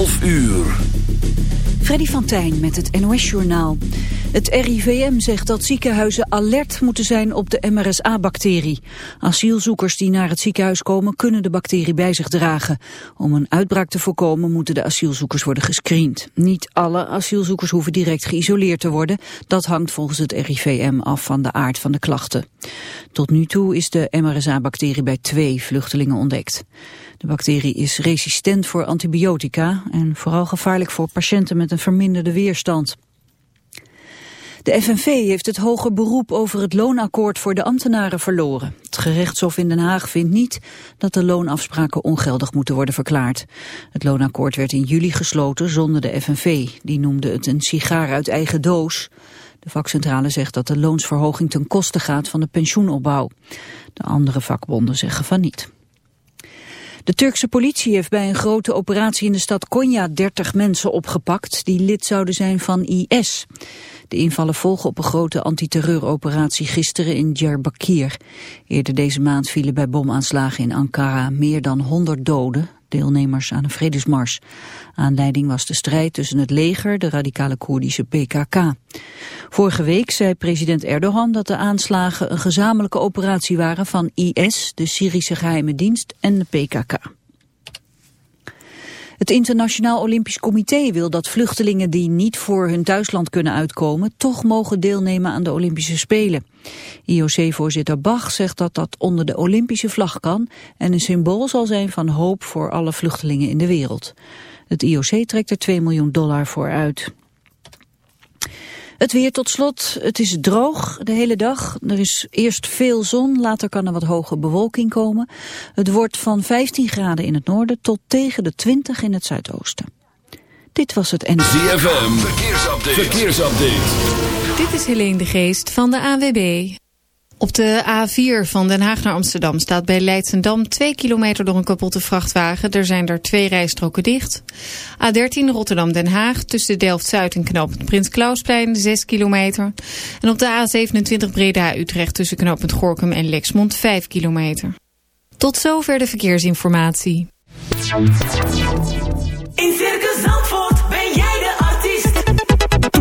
11 uur. Freddy van Tijn met het NOS-journaal. Het RIVM zegt dat ziekenhuizen alert moeten zijn op de MRSA-bacterie. Asielzoekers die naar het ziekenhuis komen kunnen de bacterie bij zich dragen. Om een uitbraak te voorkomen moeten de asielzoekers worden gescreend. Niet alle asielzoekers hoeven direct geïsoleerd te worden. Dat hangt volgens het RIVM af van de aard van de klachten. Tot nu toe is de MRSA-bacterie bij twee vluchtelingen ontdekt. De bacterie is resistent voor antibiotica en vooral gevaarlijk voor patiënten met een verminderde weerstand. De FNV heeft het hoger beroep over het loonakkoord voor de ambtenaren verloren. Het gerechtshof in Den Haag vindt niet dat de loonafspraken ongeldig moeten worden verklaard. Het loonakkoord werd in juli gesloten zonder de FNV. Die noemde het een sigaar uit eigen doos. De vakcentrale zegt dat de loonsverhoging ten koste gaat van de pensioenopbouw. De andere vakbonden zeggen van niet. De Turkse politie heeft bij een grote operatie in de stad Konya 30 mensen opgepakt die lid zouden zijn van IS. De invallen volgen op een grote antiterreuroperatie gisteren in Diyarbakir. Eerder deze maand vielen bij bomaanslagen in Ankara meer dan 100 doden, deelnemers aan een vredesmars. Aanleiding was de strijd tussen het leger, de radicale Koerdische PKK. Vorige week zei president Erdogan dat de aanslagen een gezamenlijke operatie waren van IS, de Syrische geheime dienst en de PKK. Het Internationaal Olympisch Comité wil dat vluchtelingen die niet voor hun thuisland kunnen uitkomen, toch mogen deelnemen aan de Olympische Spelen. IOC-voorzitter Bach zegt dat dat onder de Olympische vlag kan en een symbool zal zijn van hoop voor alle vluchtelingen in de wereld. Het IOC trekt er 2 miljoen dollar voor uit. Het weer tot slot. Het is droog de hele dag. Er is eerst veel zon, later kan er wat hoge bewolking komen. Het wordt van 15 graden in het noorden tot tegen de 20 in het zuidoosten. Dit was het en. ZFM, verkeersupdate. verkeersupdate. Dit is Helene de Geest van de AWB. Op de A4 van Den Haag naar Amsterdam staat bij Leidsendam 2 kilometer door een kapotte vrachtwagen. Er zijn er twee rijstroken dicht. A13 Rotterdam-Den Haag tussen Delft-Zuid en knooppunt Prins Klausplein 6 kilometer. En op de A27 Breda-Utrecht tussen knooppunt Gorkum en Lexmond 5 kilometer. Tot zover de verkeersinformatie. In Circus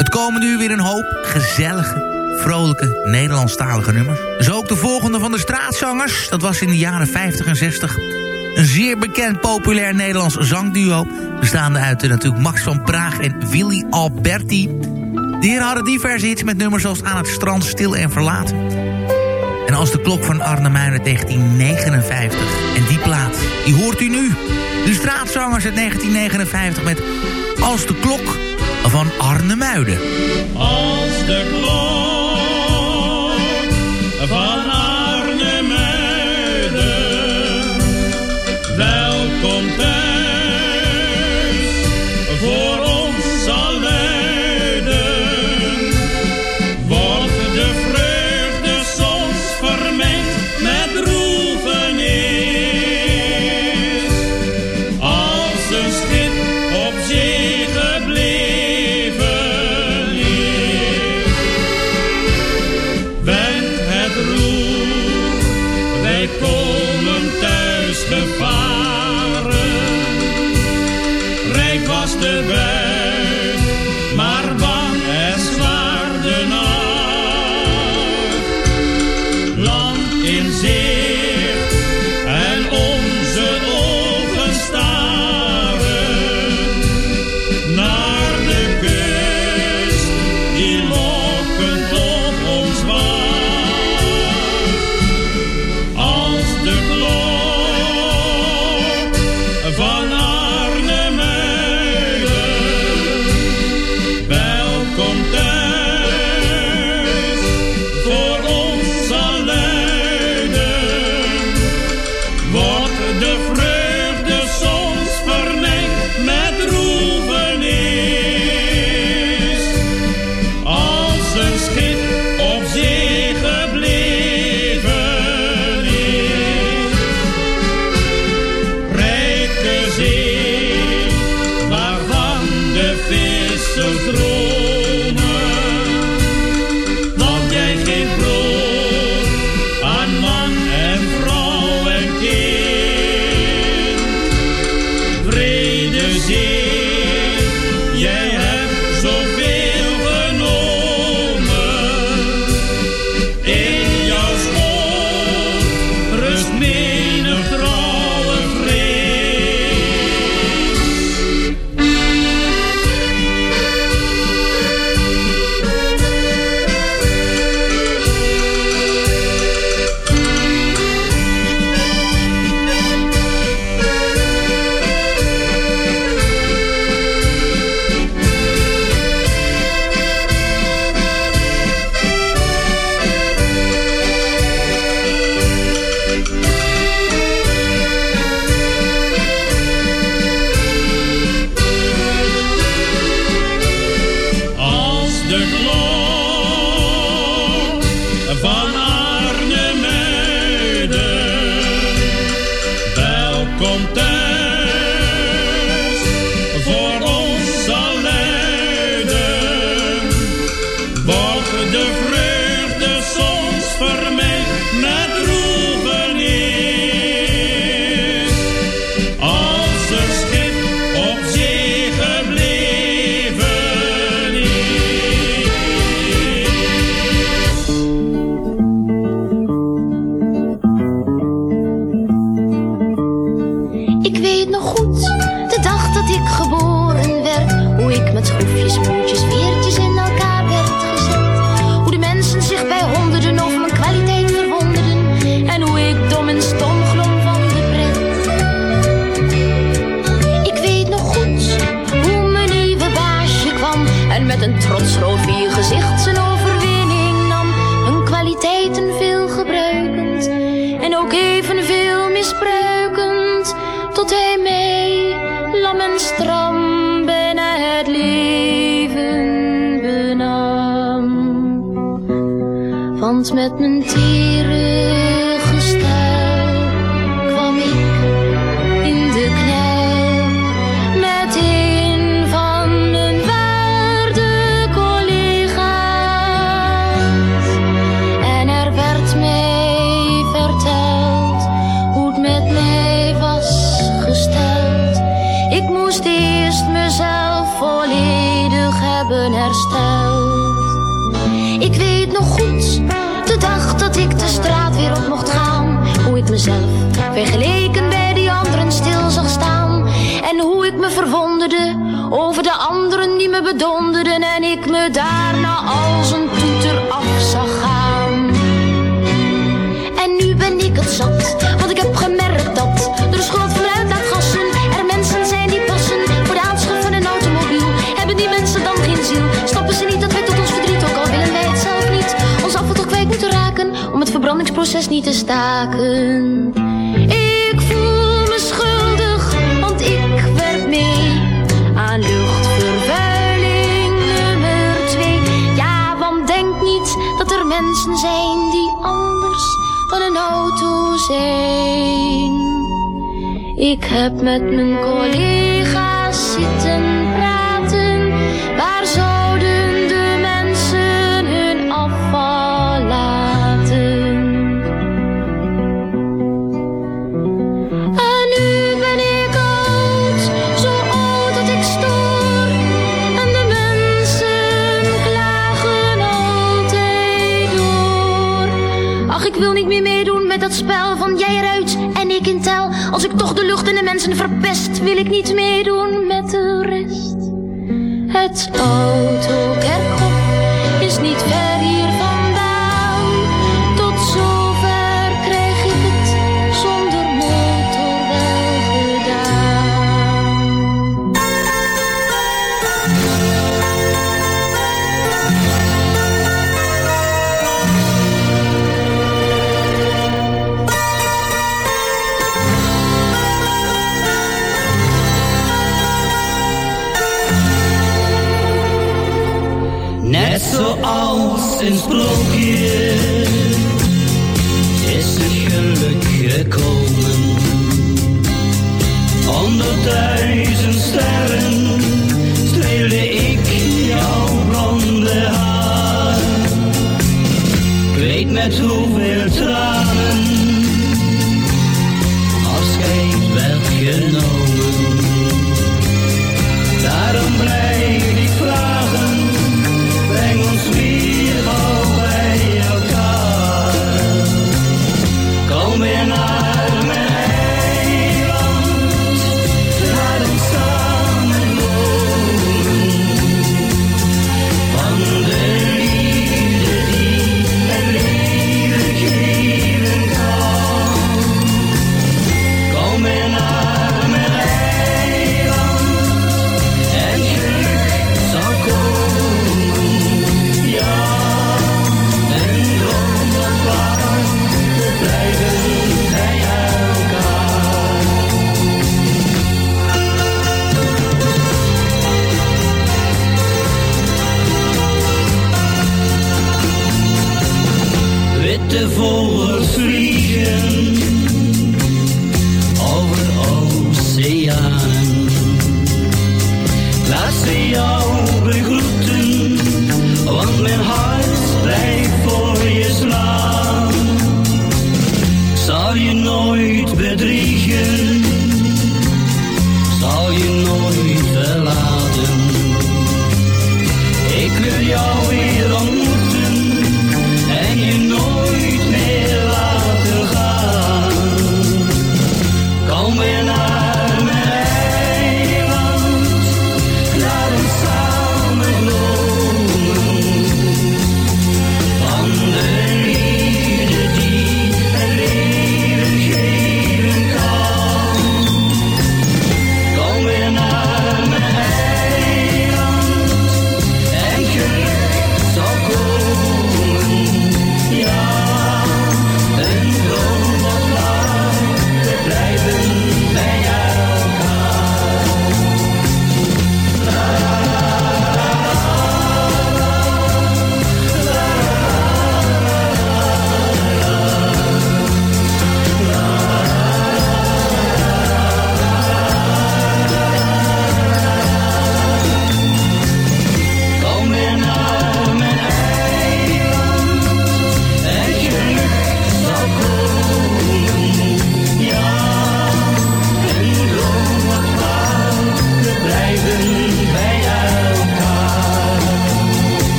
Het komen nu weer een hoop gezellige, vrolijke, Nederlandstalige nummers. Zo ook de volgende van de straatzangers. Dat was in de jaren 50 en 60. Een zeer bekend populair Nederlands zangduo. Bestaande uit eh, natuurlijk Max van Praag en Willy Alberti. De heren hadden diverse hits met nummers zoals Aan het strand, Stil en Verlaten. En als de klok van Arnhem uit 1959. En die plaat, die hoort u nu. De straatzangers uit 1959 met Als de klok van Arne Muiden. Als de klok van vergeleken bij die anderen stil zag staan. En hoe ik me verwonderde over de anderen die me bedonderden. En ik me daarna als een toeter af zag gaan. En nu ben ik het zat, want ik heb gemerkt dat door de schuld van uitlaatgassen er mensen zijn die passen voor de aanschaf van een automobiel. Hebben die mensen dan geen ziel? Snappen ze niet dat wij tot ons verdriet, ook al willen wij het zelf niet, ons afval kwijt moeten raken om het verbrandingsproces niet te staken? Ik heb met mijn collega's zitten praten. Waar zouden de mensen hun afval laten? En nu ben ik oud, zo oud dat ik stoor. En de mensen klagen altijd door. Ach, ik wil niet meer meedoen met dat spel Als ik toch de lucht en de mensen verpest, wil ik niet meedoen met de rest. Het autokerkhof is niet ver want mijn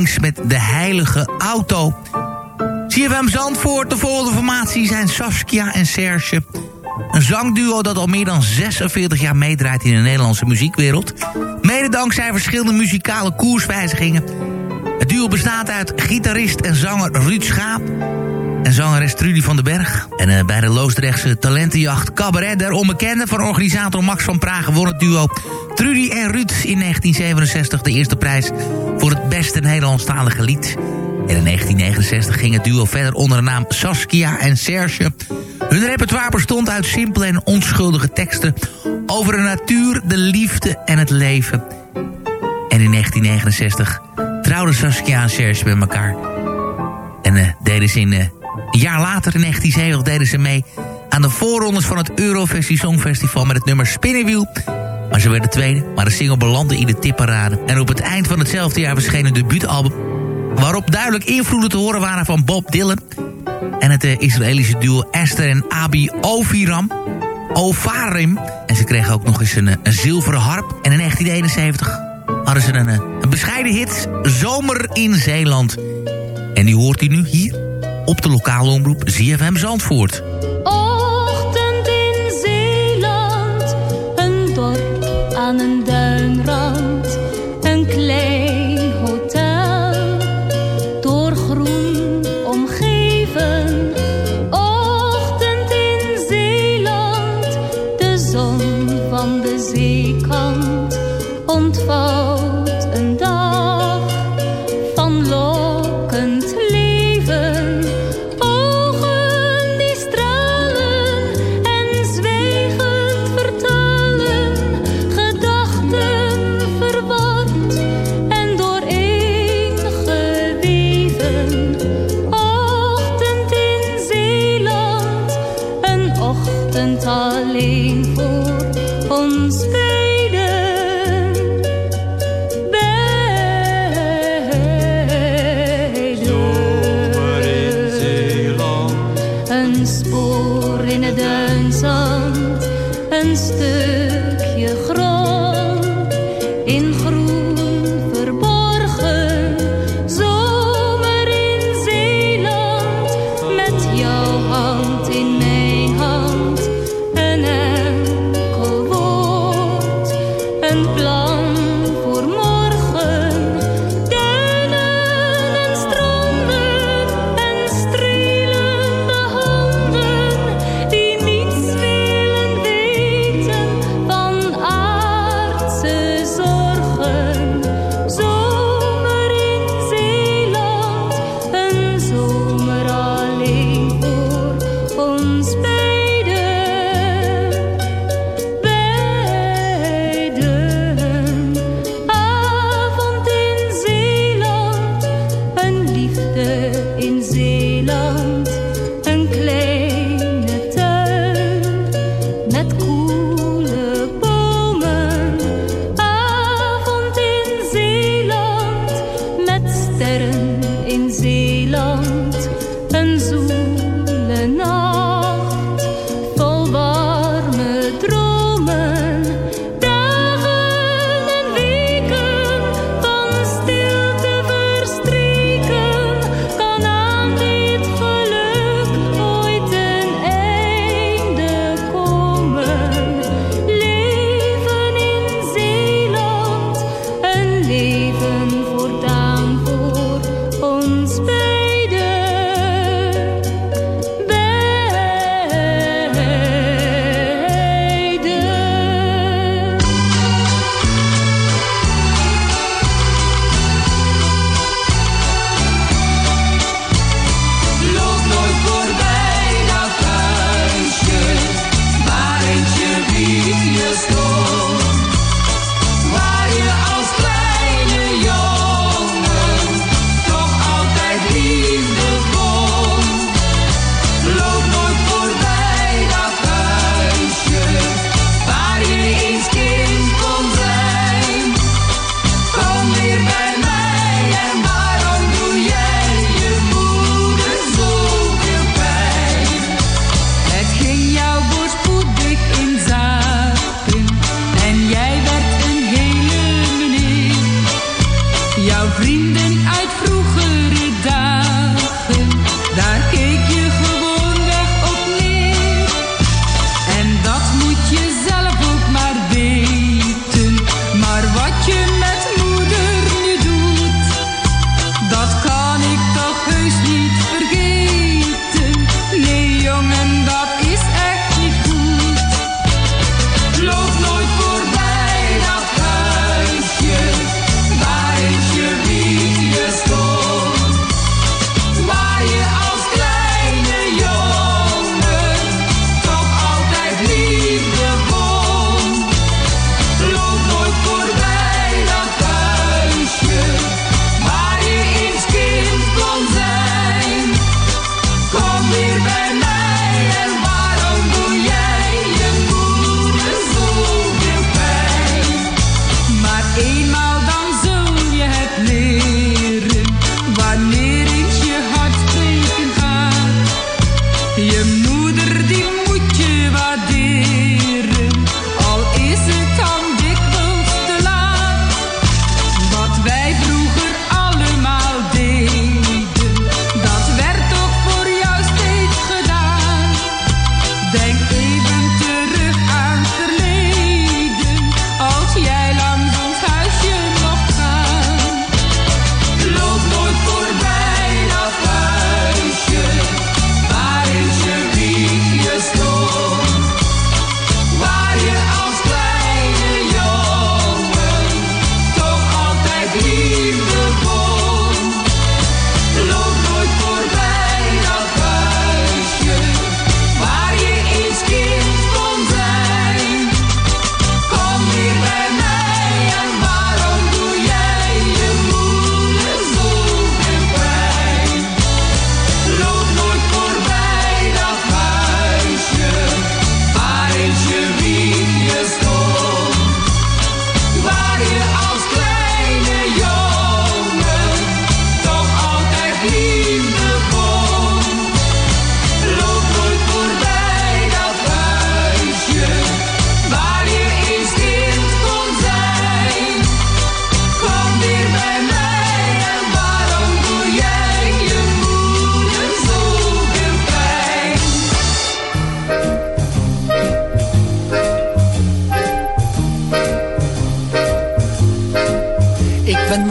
Met De Heilige Auto. CFM Zandvoort, de volgende formatie zijn Saskia en Serge. Een zangduo dat al meer dan 46 jaar meedraait in de Nederlandse muziekwereld. Mede dankzij verschillende muzikale koerswijzigingen. Het duo bestaat uit gitarist en zanger Ruud Schaap en zangeres Trudy van den Berg. En eh, bij de Loosdrechtse talentenjacht Cabaret der Onbekende... van organisator Max van Praag won het duo Trudy en Ruud in 1967 de eerste prijs... voor het beste Nederlandstalige lied. En in 1969 ging het duo verder onder de naam Saskia en Serge. Hun repertoire bestond uit simpele en onschuldige teksten... over de natuur, de liefde en het leven. En in 1969 trouwden Saskia en Serge met elkaar... En eh, deden ze in, eh, een jaar later, in 1970, deden ze mee aan de voorrondes van het Eurovisie Songfestival met het nummer Spinnenwiel. Maar ze werden tweede, maar de single belandde in de tipparade. En op het eind van hetzelfde jaar verscheen een debuutalbum... waarop duidelijk invloeden te horen waren van Bob Dylan... en het eh, Israëlische duo Esther en Abi Oviram. Ovarim. En ze kregen ook nog eens een, eh, zilveren harp. En in 1971 hadden ze een, eh, een bescheiden hit... Zomer in Zeeland... En die hoort u nu hier op de lokale omroep ZFM Zandvoort. Ochtend in Zeeland, een dorp aan een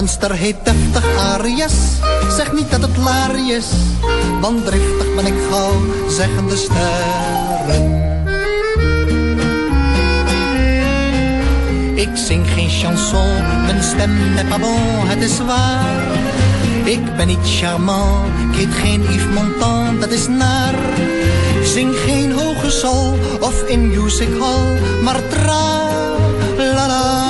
Mijn ster heet deftig Arias, zeg niet dat het laar is. Want driftig ben ik gauw, zeggen de sterren. Ik zing geen chanson, mijn stem n'est pas bon, het is waar. Ik ben niet charmant, ik heet geen Yves Montand, dat is naar. Zing geen hoge sol of in music hall, maar tra la la.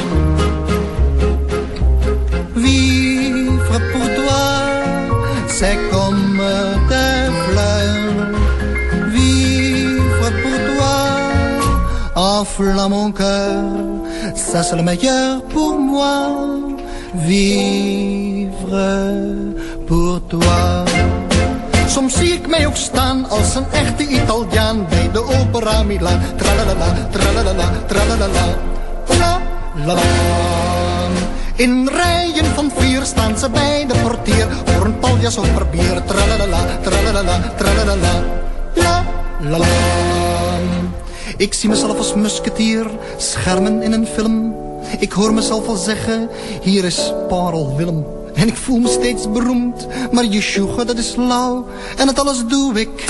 Enflamme mon cœur, ça c'est le meilleur pour moi. Vivre pour toi. Soms zie ik mij ook staan als een echte Italiaan bij de opera Milan. Tralalala, tralalala, tralalala, la la la. In rijen van vier staan ze bij de portier voor een paljas of per bier. Tralalala, tralalala, tralalala, la la la. Ik zie mezelf als musketier, schermen in een film. Ik hoor mezelf al zeggen, hier is Parel Willem. En ik voel me steeds beroemd, maar je sjoegen dat is lauw. En het alles doe ik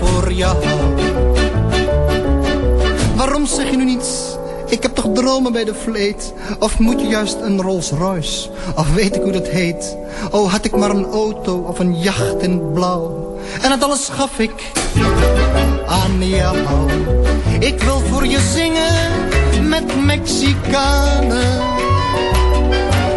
voor jou. Waarom zeg je nu niets? Ik heb toch dromen bij de vleet? Of moet je juist een Rolls Royce? Of weet ik hoe dat heet? Oh, had ik maar een auto of een jacht in blauw. En het alles gaf ik aan jou. Ik wil voor je zingen met Mexicanen.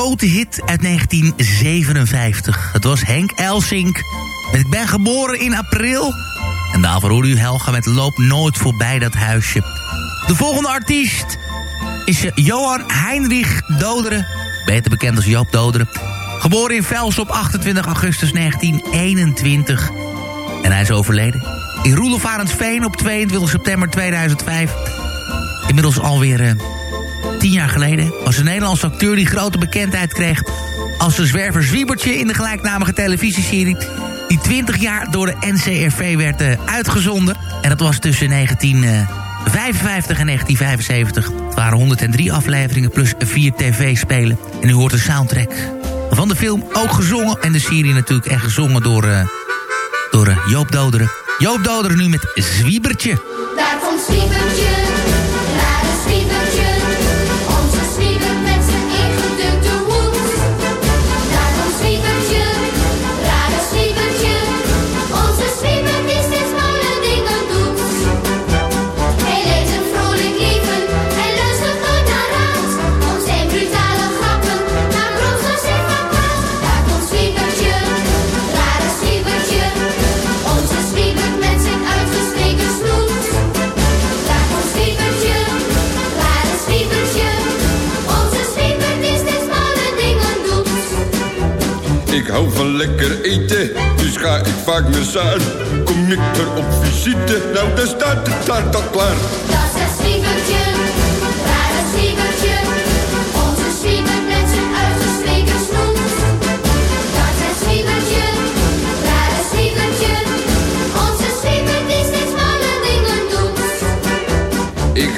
Grote hit uit 1957. Het was Henk Elsink Ik ben geboren in april. En daarvoor hoorde u Helga met Loop nooit voorbij dat huisje. De volgende artiest is eh, Johan Heinrich Doderen. Beter bekend als Joop Doderen. Geboren in Vels op 28 augustus 1921. En hij is overleden. In Roelofarensveen op 22 september 2005. Inmiddels alweer eh, tien jaar geleden. Was een Nederlandse acteur die grote bekendheid kreeg... als de zwerver Zwiebertje in de gelijknamige televisieserie... die 20 jaar door de NCRV werd eh, uitgezonden. En dat was tussen 1955 en 1975. Het waren 103 afleveringen plus 4 tv-spelen. En u hoort de soundtrack van de film ook gezongen. En de serie natuurlijk echt gezongen door, eh, door eh, Joop Doderen. Joop Doderen nu met Zwiebertje. Daar komt Zwiebertje, hou van lekker eten, dus ga ik vaak naar Saar. Kom ik er op visite, nou dan staat de taart al klaar.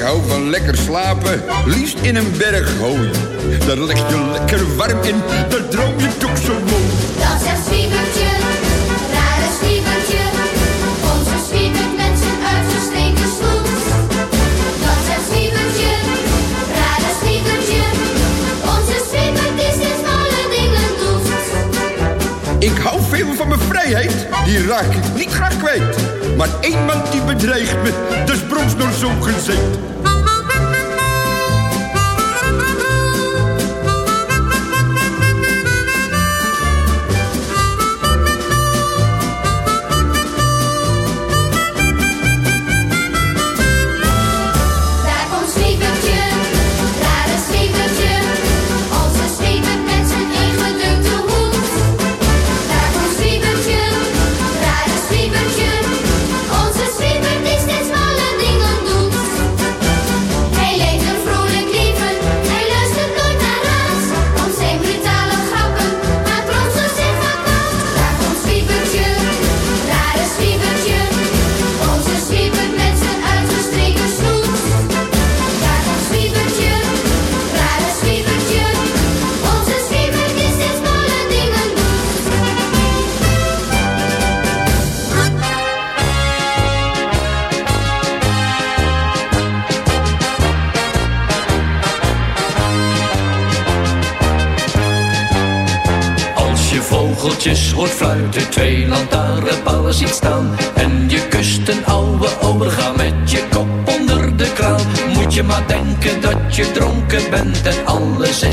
Hou van lekker slapen, liefst in een berg hooi. Daar leg je lekker warm in, daar droom je toch zo mooi. Dat is het zwiebertje, het zwiebertje. Onze zwiebert die raak ik niet graag kwijt. Maar één man die bedreigt me, dat is bronsnor zo gezegd. Twee lantaarnpalen ziet staan. En je kust een oude overga met je kop onder de kraan. Moet je maar denken dat je dronken bent en alles is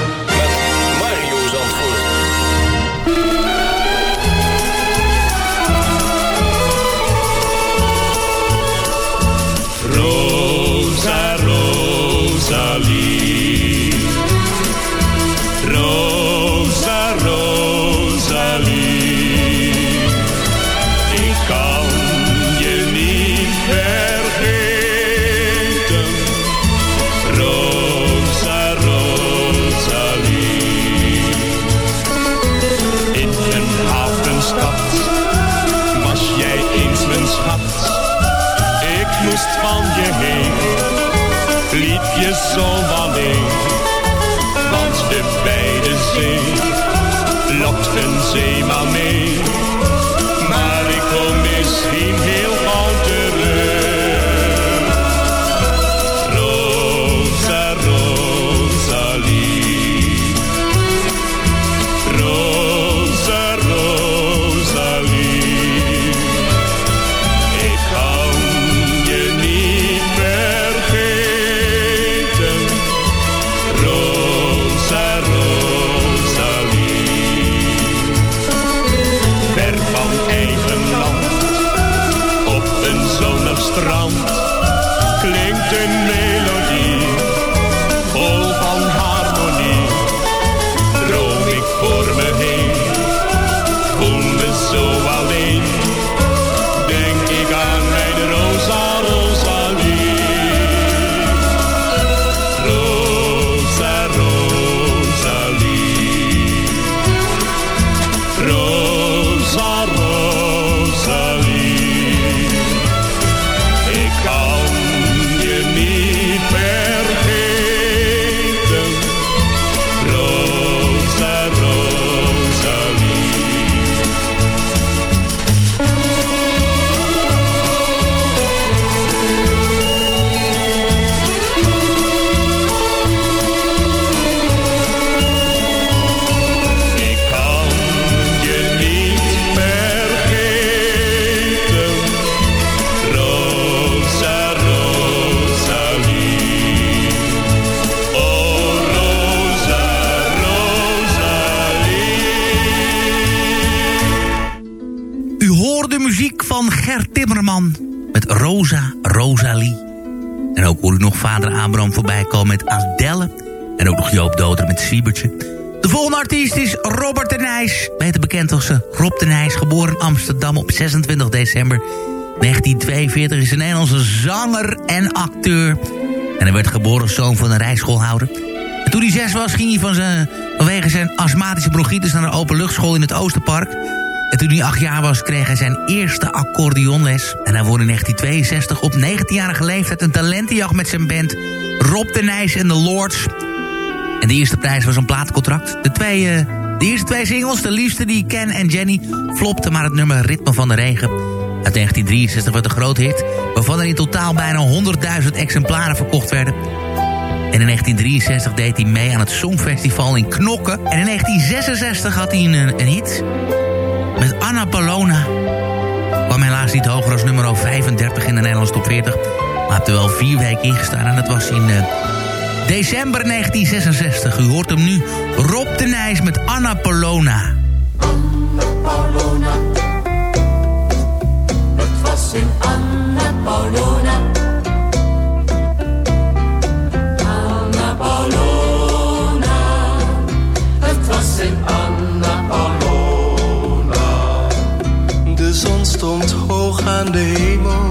Joop Doder met Siebertje. De volgende artiest is Robert de Nijs. Beter bekend als eh, Rob de Nijs, geboren in Amsterdam op 26 december 1942. Is een Nederlandse zanger en acteur. En hij werd geboren als zoon van een rijschoolhouder. En toen hij zes was, ging hij vanwege zijn astmatische bronchitis naar een openluchtschool in het Oosterpark. En toen hij acht jaar was, kreeg hij zijn eerste accordeonles. En hij won in 1962 op 19-jarige leeftijd een talentenjacht met zijn band Rob de Nijs en de Lords. En de eerste prijs was een plaatcontract. De, twee, eh, de eerste twee singles, de liefste die Ken en Jenny, flopten maar het nummer Ritme van de Regen. Uit 1963 werd een groot hit, waarvan er in totaal bijna 100.000 exemplaren verkocht werden. En in 1963 deed hij mee aan het Songfestival in Knokken. En in 1966 had hij een, hit met Anna Palona. Kwam helaas niet hoger als nummer 35 in de Nederlandse top 40. Maar heeft er wel vier weken ingestaan en dat was in eh, december 1966. U hoort hem nu, Rob de Nijs met Anna Palona. Paulona. Het was in Anna Paulona. Anna Paulona. Het was in Anna Paulona. De zon stond hoog aan de hemel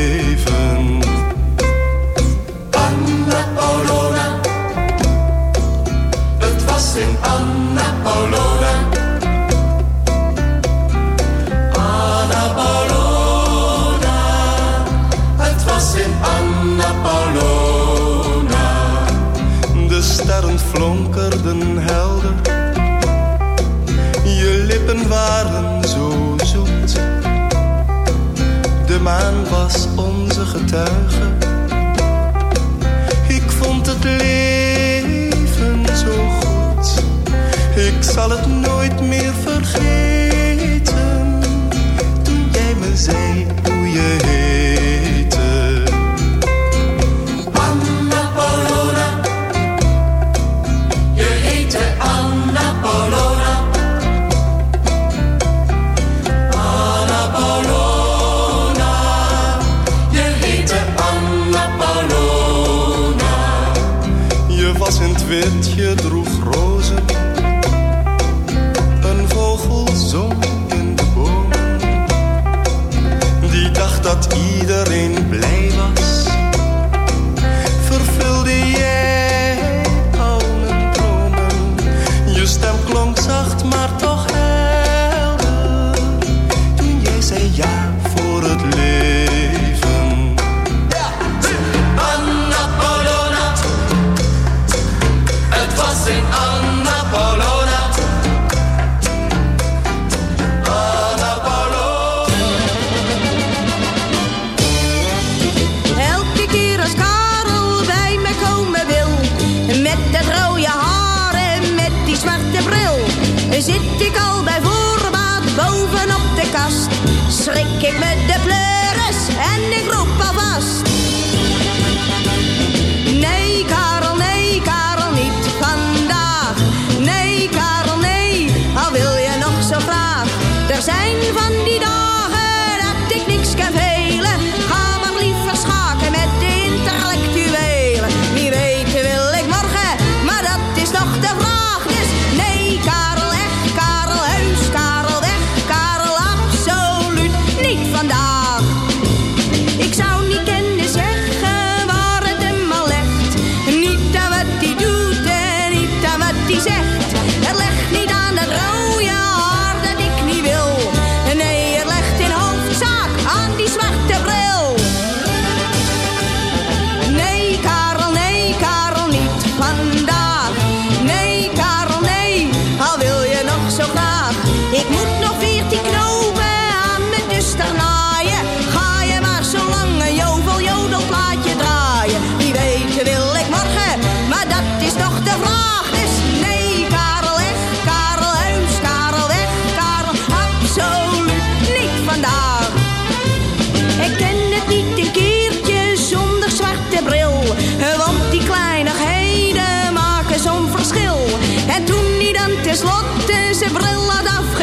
getuigen. windje droeg rozen. Een vogel zong in de boom. Die dacht dat iedereen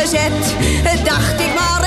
gezet. Dacht ik maar.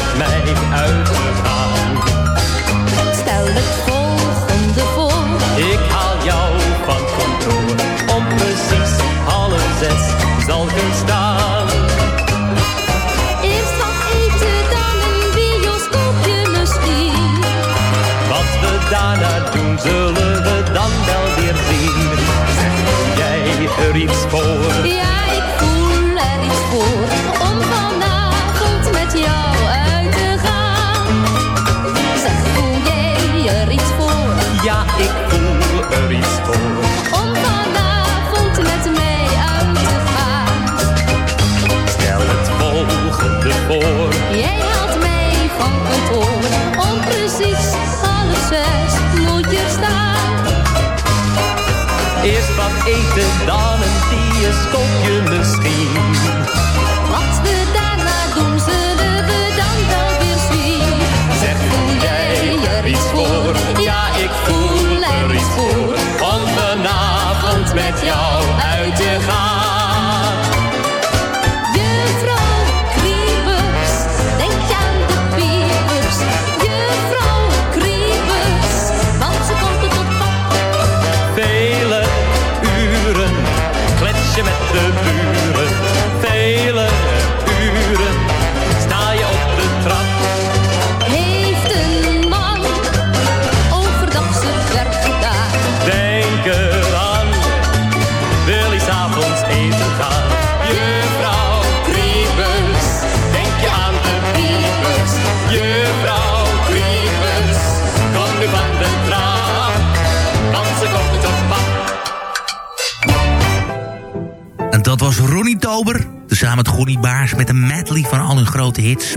Met mij. Stel het volgende voor. Ik haal jou van kantoor. Om precies half zes zal ik er staan. Eerst wat eten, dan een bioscoopje misschien. Wat we daarna doen, zullen we dan wel weer zien. Zeg, jij er iets voor? Bioscoopje misschien. Wat we daarna doen, zullen we dan wel weer zien. Zeg, voel jij er iets voor? Ja, ik voel er iets voor. Om vanavond met jou Tezamen met Gonnie Baars met een medley van al hun grote hits.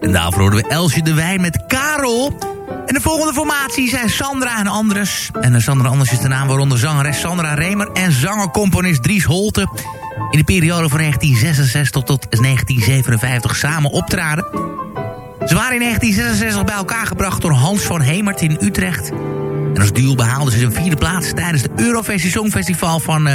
En daarvoor hoorden we Elsje de Wijn met Karel. En de volgende formatie zijn Sandra en Andres. En eh, Sandra Anders is de naam waaronder zangeres Sandra Remer... en zanger-componist Dries Holte... in de periode van 1966 tot 1957 samen optraden. Ze waren in 1966 bij elkaar gebracht door Hans van Hemert in Utrecht. En als duo behaalden ze een vierde plaats tijdens de Eurovisie Songfestival van... eh,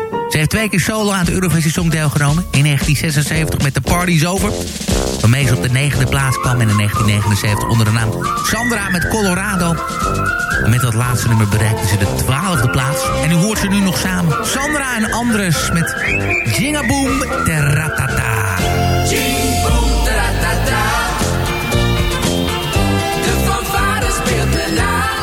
Ze heeft twee keer solo aan het Eurovisie Song deelgenomen. In 1976 met The Party's Over. Waarmee ze op de negende plaats kwam. En in 1979 onder de naam Sandra met Colorado. En met dat laatste nummer bereikte ze de twaalfde plaats. En u hoort ze nu nog samen. Sandra en Andres met Jingaboom Teratata. Jing boom taratata. De fanfare speelt na.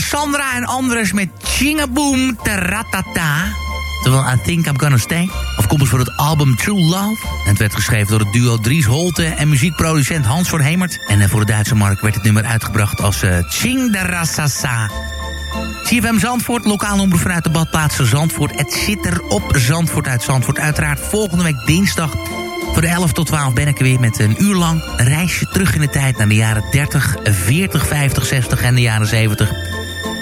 Sandra en Andres met Chingaboom Taratata. Terwijl I Think I'm Gonna Stay. Afkomstig voor het album True Love. Het werd geschreven door het duo Dries Holte en muziekproducent Hans van Hemert. En eh, voor de Duitse markt werd het nummer uitgebracht als uh, Chingdarasasa. CFM Zandvoort, lokaal omroep vanuit de badplaatsen Zandvoort. Het zit er op Zandvoort uit Zandvoort. Uiteraard volgende week dinsdag voor de 11 tot 12 ben ik er weer met een uur lang reisje terug in de tijd... naar de jaren 30, 40, 50, 60 en de jaren 70.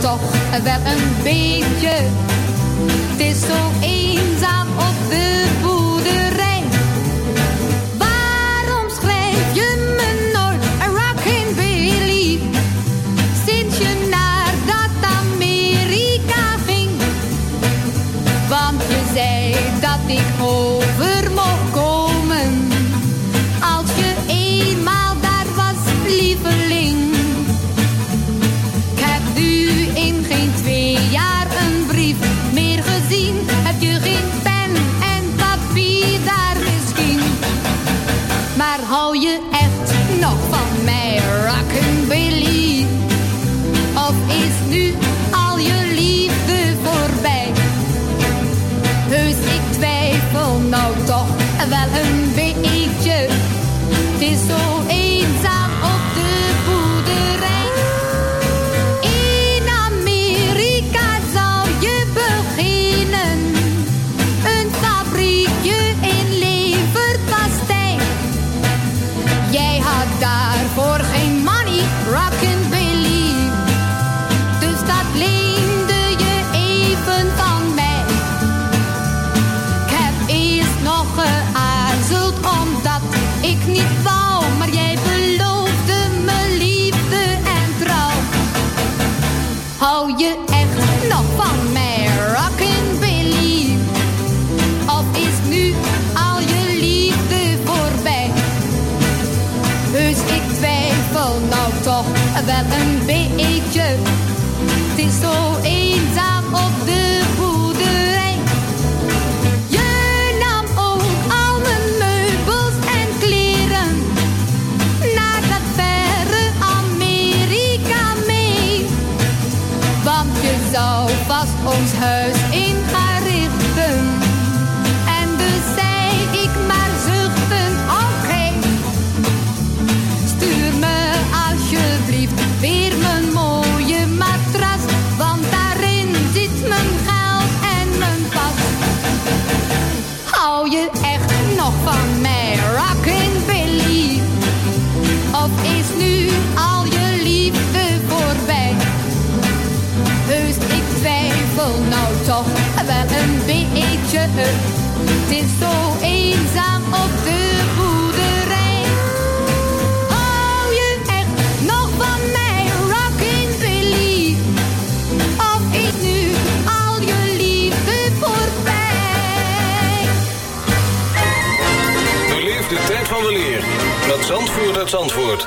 toch wel een beetje. Het is zo gasthoofs huis Het is zo eenzaam op de boerderij. Hou je echt nog van mij, Rockin' Billy? Of is nu al je liefde voorbij? Beleef de tijd van weleer met Zandvoort uit Zandvoort.